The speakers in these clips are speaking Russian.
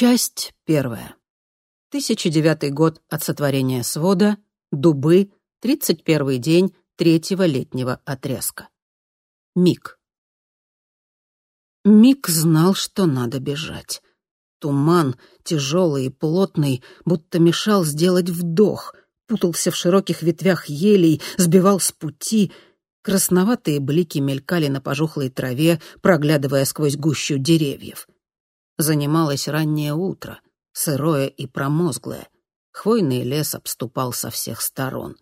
Часть первая. 1009 год от сотворения свода, Дубы, 31 день третьего летнего отрезка. Мик. Мик знал, что надо бежать. Туман, тяжелый и плотный, будто мешал сделать вдох, путался в широких ветвях елей, сбивал с пути. Красноватые блики мелькали на пожухлой траве, проглядывая сквозь гущу деревьев. Занималось раннее утро, сырое и промозглое. Хвойный лес обступал со всех сторон.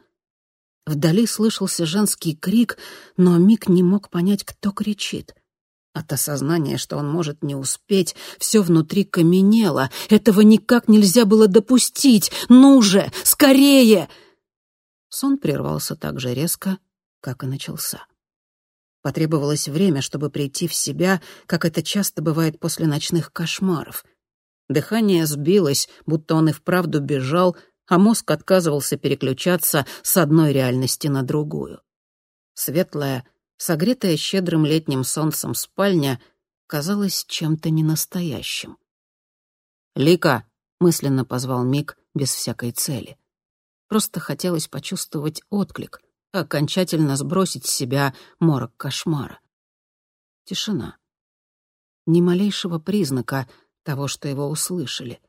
Вдали слышался женский крик, но Мик не мог понять, кто кричит. От осознания, что он может не успеть, все внутри каменело. Этого никак нельзя было допустить. Ну же, скорее! Сон прервался так же резко, как и начался. Потребовалось время, чтобы прийти в себя, как это часто бывает после ночных кошмаров. Дыхание сбилось, будто он и вправду бежал, а мозг отказывался переключаться с одной реальности на другую. Светлая, согретая щедрым летним солнцем спальня казалась чем-то ненастоящим. «Лика!» — мысленно позвал Мик без всякой цели. Просто хотелось почувствовать отклик, окончательно сбросить с себя морок кошмара. Тишина. Ни малейшего признака того, что его услышали.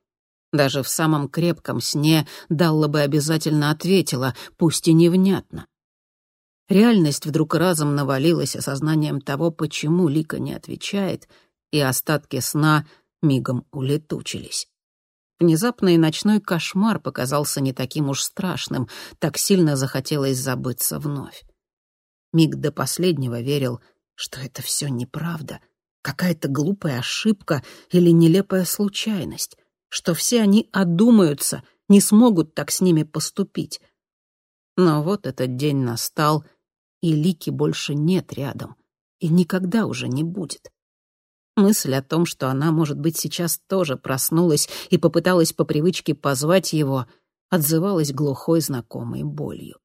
Даже в самом крепком сне Далла бы обязательно ответила, пусть и невнятно. Реальность вдруг разом навалилась осознанием того, почему Лика не отвечает, и остатки сна мигом улетучились. Внезапный ночной кошмар показался не таким уж страшным, так сильно захотелось забыться вновь. Миг до последнего верил, что это все неправда, какая-то глупая ошибка или нелепая случайность, что все они одумаются, не смогут так с ними поступить. Но вот этот день настал, и Лики больше нет рядом, и никогда уже не будет. Мысль о том, что она, может быть, сейчас тоже проснулась и попыталась по привычке позвать его, отзывалась глухой знакомой болью.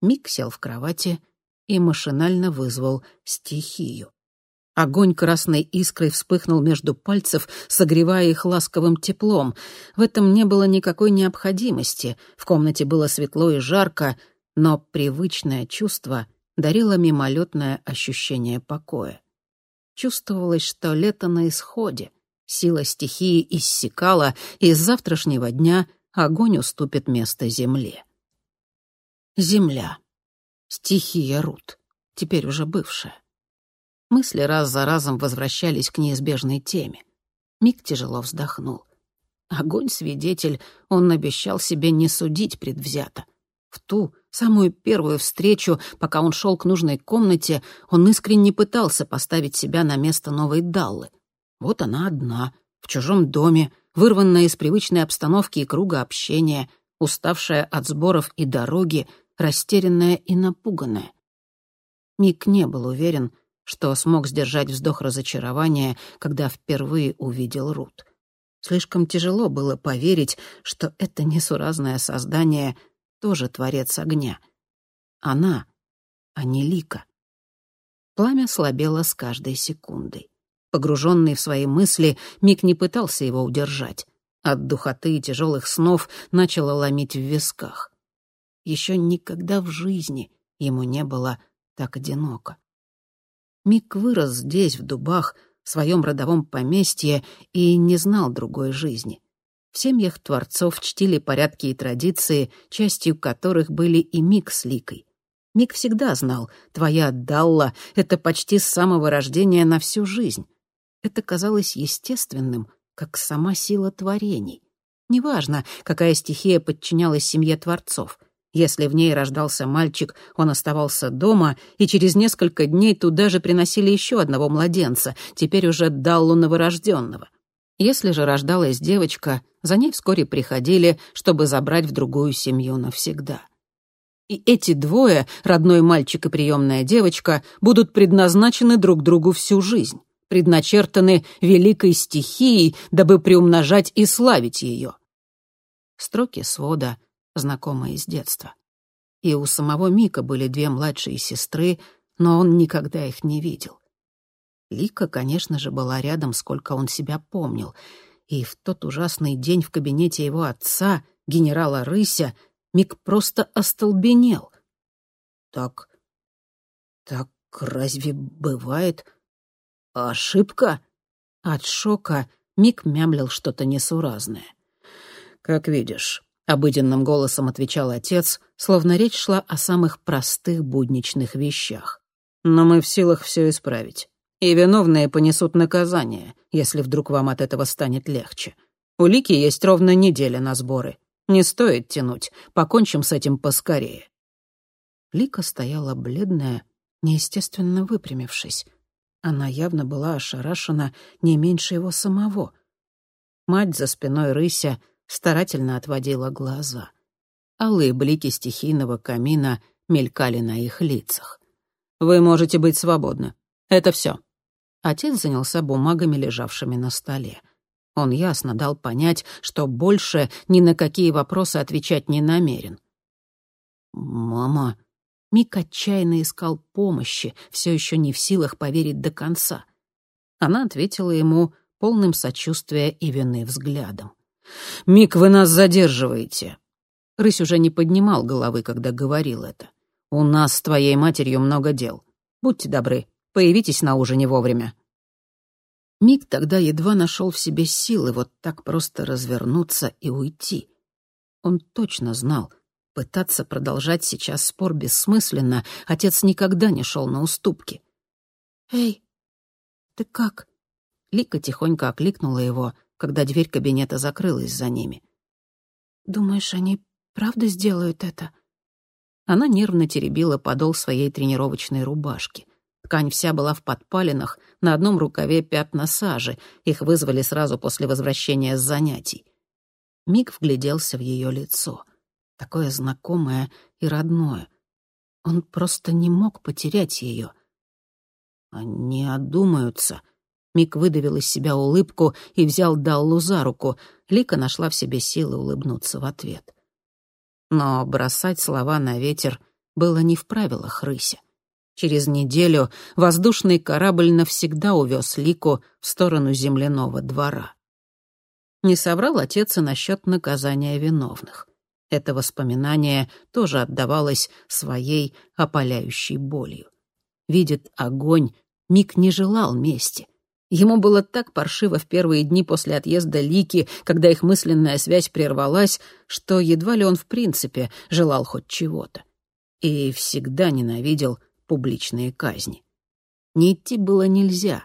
Мик сел в кровати и машинально вызвал стихию. Огонь красной искрой вспыхнул между пальцев, согревая их ласковым теплом. В этом не было никакой необходимости. В комнате было светло и жарко, но привычное чувство дарило мимолетное ощущение покоя. Чувствовалось, что лето на исходе. Сила стихии иссякала, и с завтрашнего дня огонь уступит место земле. Земля. Стихия Рут. Теперь уже бывшая. Мысли раз за разом возвращались к неизбежной теме. Мик тяжело вздохнул. Огонь — свидетель, он обещал себе не судить предвзято. В ту, самую первую встречу, пока он шел к нужной комнате, он искренне пытался поставить себя на место новой Даллы. Вот она одна, в чужом доме, вырванная из привычной обстановки и круга общения, уставшая от сборов и дороги, растерянная и напуганная. Мик не был уверен, что смог сдержать вздох разочарования, когда впервые увидел Рут. Слишком тяжело было поверить, что это несуразное создание тоже творец огня. Она, а не Лика. Пламя слабело с каждой секундой. Погруженный в свои мысли, Мик не пытался его удержать. От духоты и тяжелых снов начало ломить в висках. Еще никогда в жизни ему не было так одиноко. Мик вырос здесь, в дубах, в своем родовом поместье, и не знал другой жизни. Семьях творцов чтили порядки и традиции, частью которых были и Мик с Ликой. Мик всегда знал, твоя Далла — это почти с самого рождения на всю жизнь. Это казалось естественным, как сама сила творений. Неважно, какая стихия подчинялась семье творцов. Если в ней рождался мальчик, он оставался дома, и через несколько дней туда же приносили еще одного младенца, теперь уже Даллу новорожденного. Если же рождалась девочка, за ней вскоре приходили, чтобы забрать в другую семью навсегда. И эти двое, родной мальчик и приемная девочка, будут предназначены друг другу всю жизнь, предначертаны великой стихией, дабы приумножать и славить ее. Строки свода, знакомые с детства. И у самого Мика были две младшие сестры, но он никогда их не видел. Лика, конечно же, была рядом, сколько он себя помнил. И в тот ужасный день в кабинете его отца, генерала Рыся, Мик просто остолбенел. Так... так разве бывает ошибка? От шока Мик мямлил что-то несуразное. «Как видишь», — обыденным голосом отвечал отец, словно речь шла о самых простых будничных вещах. «Но мы в силах все исправить. И виновные понесут наказание, если вдруг вам от этого станет легче. Улики есть ровно неделя на сборы. Не стоит тянуть, покончим с этим поскорее». Лика стояла бледная, неестественно выпрямившись. Она явно была ошарашена не меньше его самого. Мать за спиной рыся старательно отводила глаза. Алые блики стихийного камина мелькали на их лицах. «Вы можете быть свободны. Это все. Отец занялся бумагами, лежавшими на столе. Он ясно дал понять, что больше ни на какие вопросы отвечать не намерен. «Мама...» Мик отчаянно искал помощи, все еще не в силах поверить до конца. Она ответила ему полным сочувствия и вины взглядом. «Мик, вы нас задерживаете!» Рысь уже не поднимал головы, когда говорил это. «У нас с твоей матерью много дел. Будьте добры, появитесь на ужине вовремя». Мик тогда едва нашел в себе силы вот так просто развернуться и уйти. Он точно знал, пытаться продолжать сейчас спор бессмысленно, отец никогда не шел на уступки. «Эй, ты как?» Лика тихонько окликнула его, когда дверь кабинета закрылась за ними. «Думаешь, они правда сделают это?» Она нервно теребила подол своей тренировочной рубашки — Ткань вся была в подпалинах, на одном рукаве пятна сажи, их вызвали сразу после возвращения с занятий. Мик вгляделся в ее лицо, такое знакомое и родное. Он просто не мог потерять ее. «Они одумаются», Мик выдавил из себя улыбку и взял Даллу за руку. Лика нашла в себе силы улыбнуться в ответ. Но бросать слова на ветер было не в правилах рыся. Через неделю воздушный корабль навсегда увез Лику в сторону земляного двора. Не соврал отец и насчет наказания виновных. Это воспоминание тоже отдавалось своей опаляющей болью. Видит огонь, Мик не желал мести. Ему было так паршиво в первые дни после отъезда Лики, когда их мысленная связь прервалась, что едва ли он в принципе желал хоть чего-то. И всегда ненавидел публичные казни. Не идти было нельзя,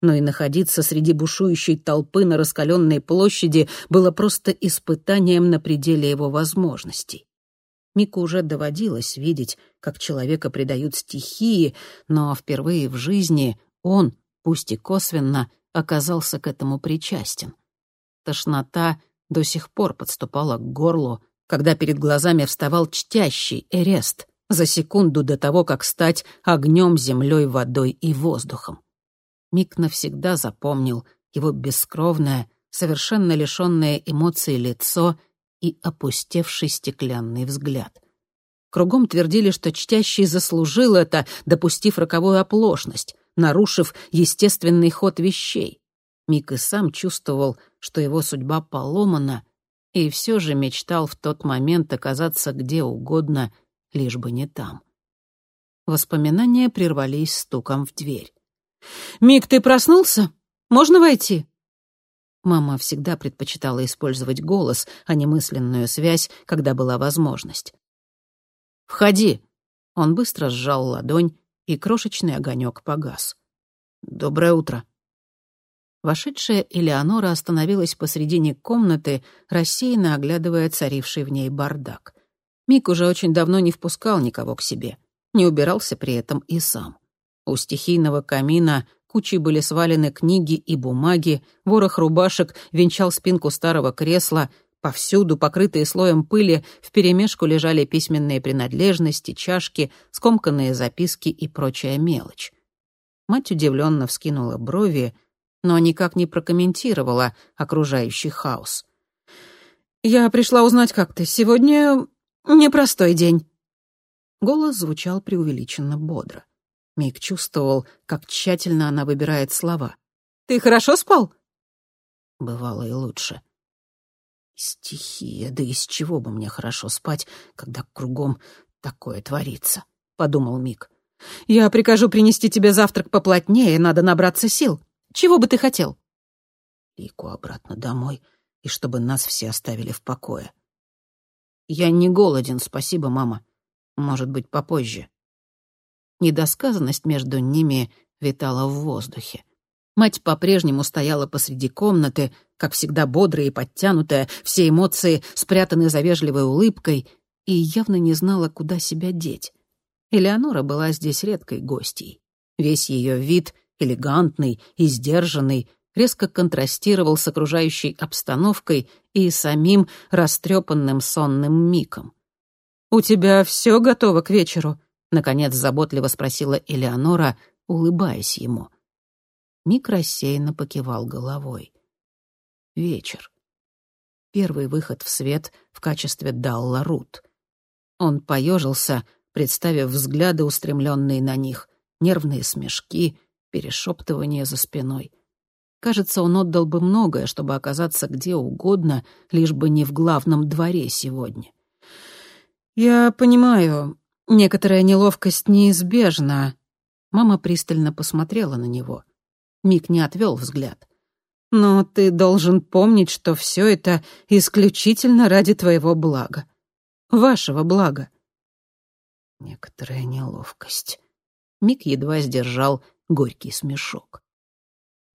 но и находиться среди бушующей толпы на раскаленной площади было просто испытанием на пределе его возможностей. Мику уже доводилось видеть, как человека предают стихии, но впервые в жизни он, пусть и косвенно, оказался к этому причастен. Тошнота до сих пор подступала к горлу, когда перед глазами вставал чтящий Эрест, за секунду до того, как стать огнем, землей, водой и воздухом. Мик навсегда запомнил его бескровное, совершенно лишенное эмоций лицо и опустевший стеклянный взгляд. Кругом твердили, что чтящий заслужил это, допустив роковую оплошность, нарушив естественный ход вещей. Мик и сам чувствовал, что его судьба поломана, и все же мечтал в тот момент оказаться где угодно лишь бы не там. Воспоминания прервались стуком в дверь. «Мик, ты проснулся? Можно войти?» Мама всегда предпочитала использовать голос, а не мысленную связь, когда была возможность. «Входи!» Он быстро сжал ладонь, и крошечный огонек погас. «Доброе утро!» Вошедшая Элеонора остановилась посредине комнаты, рассеянно оглядывая царивший в ней бардак. Мик уже очень давно не впускал никого к себе, не убирался при этом и сам. У стихийного камина кучей были свалены книги и бумаги, ворох рубашек венчал спинку старого кресла, повсюду, покрытые слоем пыли, вперемешку лежали письменные принадлежности, чашки, скомканные записки и прочая мелочь. Мать удивленно вскинула брови, но никак не прокомментировала окружающий хаос. «Я пришла узнать, как ты. Сегодня Непростой день». Голос звучал преувеличенно бодро. Мик чувствовал, как тщательно она выбирает слова. «Ты хорошо спал?» Бывало и лучше. «Стихия, да из чего бы мне хорошо спать, когда кругом такое творится?» — подумал Мик. «Я прикажу принести тебе завтрак поплотнее, надо набраться сил. Чего бы ты хотел?» Лику обратно домой, и чтобы нас все оставили в покое. «Я не голоден, спасибо, мама. Может быть, попозже». Недосказанность между ними витала в воздухе. Мать по-прежнему стояла посреди комнаты, как всегда бодрая и подтянутая, все эмоции спрятаны за вежливой улыбкой, и явно не знала, куда себя деть. Элеонора была здесь редкой гостьей. Весь ее вид, элегантный и сдержанный, резко контрастировал с окружающей обстановкой и самим растрепанным сонным миком. «У тебя все готово к вечеру?» — наконец заботливо спросила Элеонора, улыбаясь ему. Мик рассеянно покивал головой. Вечер. Первый выход в свет в качестве Далла Рут. Он поежился, представив взгляды, устремленные на них, нервные смешки, перешептывание за спиной. Кажется, он отдал бы многое, чтобы оказаться где угодно, лишь бы не в главном дворе сегодня. «Я понимаю, некоторая неловкость неизбежна». Мама пристально посмотрела на него. Мик не отвел взгляд. «Но ты должен помнить, что все это исключительно ради твоего блага. Вашего блага». Некоторая неловкость. Мик едва сдержал горький смешок.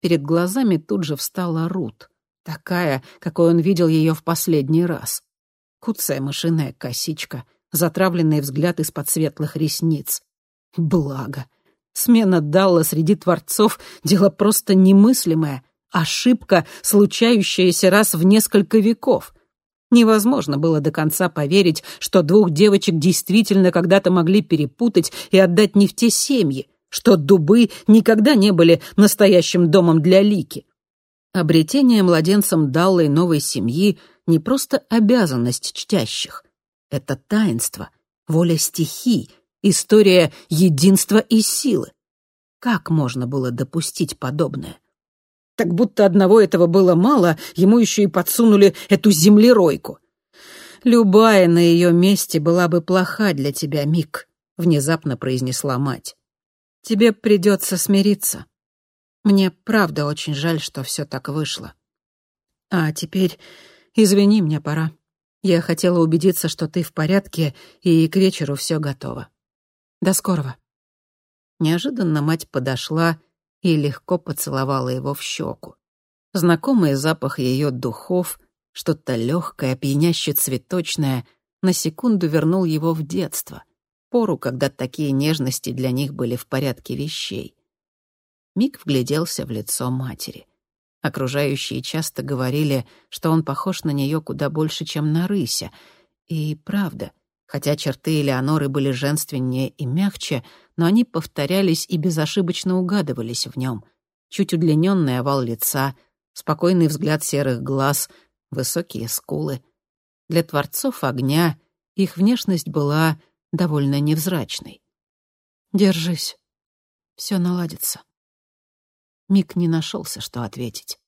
Перед глазами тут же встала Рут, такая, какой он видел ее в последний раз. Куцая мышиная косичка, затравленный взгляд из-под светлых ресниц. Благо. Смена Далла среди творцов — дело просто немыслимое. Ошибка, случающаяся раз в несколько веков. Невозможно было до конца поверить, что двух девочек действительно когда-то могли перепутать и отдать не в те семьи, что дубы никогда не были настоящим домом для Лики. Обретение младенцем Даллой новой семьи — не просто обязанность чтящих. Это таинство, воля стихий — История единства и силы. Как можно было допустить подобное? Так будто одного этого было мало, ему еще и подсунули эту землеройку. «Любая на ее месте была бы плоха для тебя, Мик», — внезапно произнесла мать. «Тебе придется смириться. Мне правда очень жаль, что все так вышло. А теперь, извини, мне пора. Я хотела убедиться, что ты в порядке, и к вечеру все готово». До скорого». Неожиданно мать подошла и легко поцеловала его в щеку. Знакомый запах ее духов, что-то легкое, пьяняще цветочное, на секунду вернул его в детство, пору, когда такие нежности для них были в порядке вещей. Мик вгляделся в лицо матери. Окружающие часто говорили, что он похож на нее куда больше, чем на рыся. И правда — Хотя черты Элеоноры были женственнее и мягче, но они повторялись и безошибочно угадывались в нем. Чуть удлиненный овал лица, спокойный взгляд серых глаз, высокие скулы. Для творцов огня их внешность была довольно невзрачной. «Держись. Все наладится». Мик не нашелся, что ответить.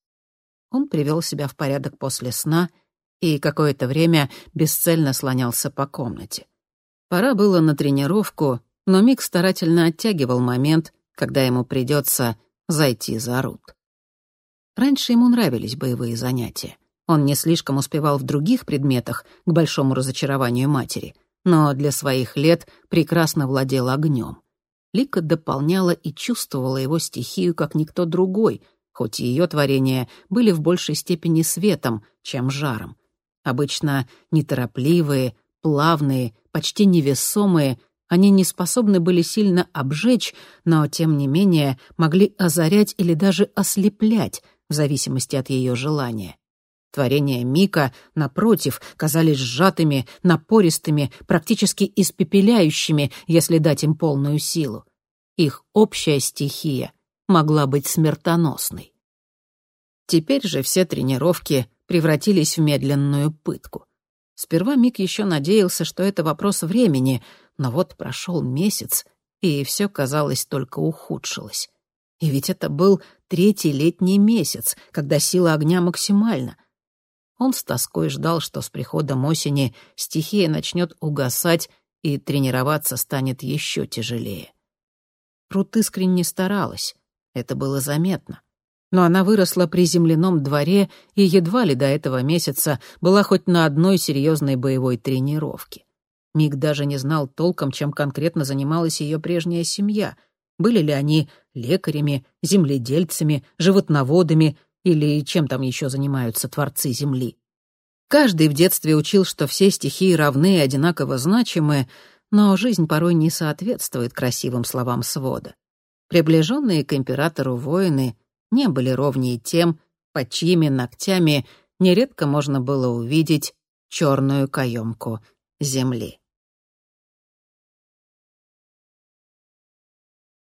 Он привел себя в порядок после сна — и какое-то время бесцельно слонялся по комнате. Пора было на тренировку, но Мик старательно оттягивал момент, когда ему придется зайти за Рут. Раньше ему нравились боевые занятия. Он не слишком успевал в других предметах, к большому разочарованию матери, но для своих лет прекрасно владел огнем. Лика дополняла и чувствовала его стихию, как никто другой, хоть и ее творения были в большей степени светом, чем жаром. Обычно неторопливые, плавные, почти невесомые, они не способны были сильно обжечь, но, тем не менее, могли озарять или даже ослеплять, в зависимости от ее желания. Творения Мика, напротив, казались сжатыми, напористыми, практически испепеляющими, если дать им полную силу. Их общая стихия могла быть смертоносной. Теперь же все тренировки превратились в медленную пытку. Сперва Мик еще надеялся, что это вопрос времени, но вот прошел месяц, и все, казалось, только ухудшилось. И ведь это был третий летний месяц, когда сила огня максимальна. Он с тоской ждал, что с приходом осени стихия начнет угасать и тренироваться станет еще тяжелее. Рут искренне старалась, это было заметно. Но она выросла при земляном дворе и едва ли до этого месяца была хоть на одной серьезной боевой тренировке. Миг даже не знал толком, чем конкретно занималась ее прежняя семья. Были ли они лекарями, земледельцами, животноводами или чем там еще занимаются творцы земли. Каждый в детстве учил, что все стихии равны и одинаково значимы, но жизнь порой не соответствует красивым словам свода. Приближенные к императору воины не были ровнее тем, под чьими ногтями нередко можно было увидеть черную каемку земли.